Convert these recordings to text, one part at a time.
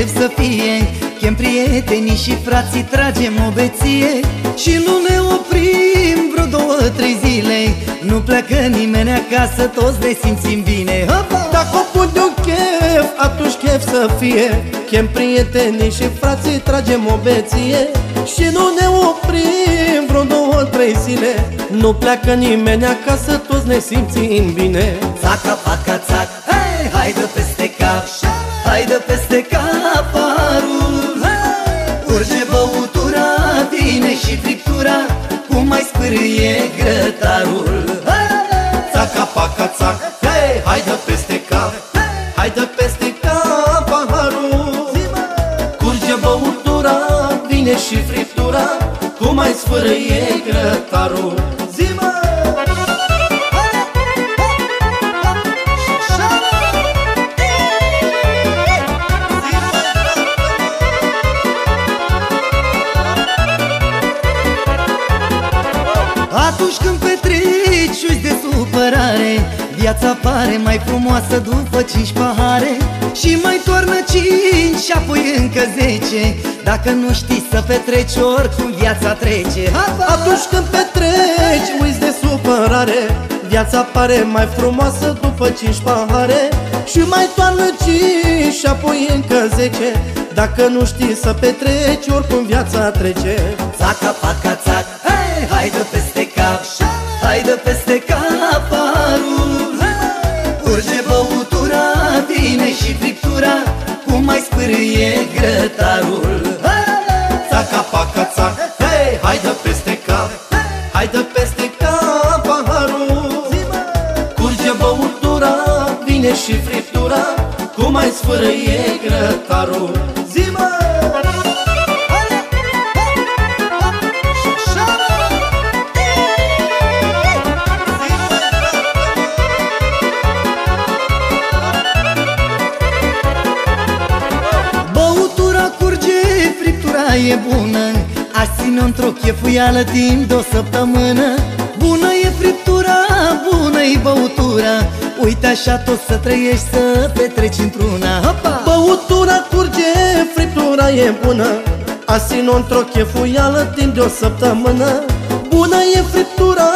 chef să fie Chem prietenii și frații, tragem o beție Și nu ne oprim vreo două, trei zile Nu pleacă nimeni acasă, toți ne simțim bine Hopa! Dacă o pun de un chef, atunci chef să fie Chem prietenii și frații, tragem o beție Și nu ne oprim vreo două, trei zile Nu pleacă nimeni acasă, toți ne simțim bine Țaca, paca, țac, hei, haide peste cap Haide peste cap, Haide peste cap, paharul. Curge băutura, vine și friptura Cum mai sfârâie grătarul. Zima! Atunci când petreci uiți de supărare Viața pare mai frumoasă după cinci pahare Și mai toarnă cinci și apoi încă zece. Dacă nu știi să petreci oricum viața trece. Hapa! Atunci când petreci, uiți de supărare. Viața pare mai frumoasă după cinci pahare Și mai toarnă cinci și apoi încă zece. Dacă nu știi să petreci, oricum viața trece. Țaca, paca, țac, hei, haide peste cap. Haide peste cap, vine și friptura Cum mai spârie grătarul. Țaca, paca, țac, hei, haide peste cap. Haide peste cap, paharul. Curge băutura, vine și friptura Cum mai sfârâie grătarul. Zima! E bună Aș ține într-o chefuială timp de o săptămână. Bună e friptura, bună e băutura Uite așa tot să trăiești, să petreci într-una. Hopa! Băutura curge, friptura e bună Asin-o într-o chefuială timp de o săptămână. Bună e friptura,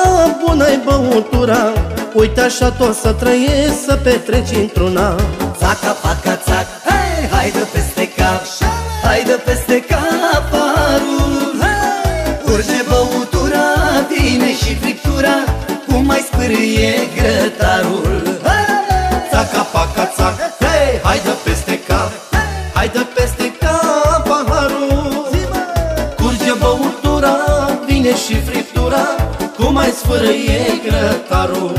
bună e băutura Uite așa tot să trăiești, să petreci într-una. Țaca, paca, țac, hei, haide peste cap Haide peste cap, și friptura Cum mai sfârâie grătarul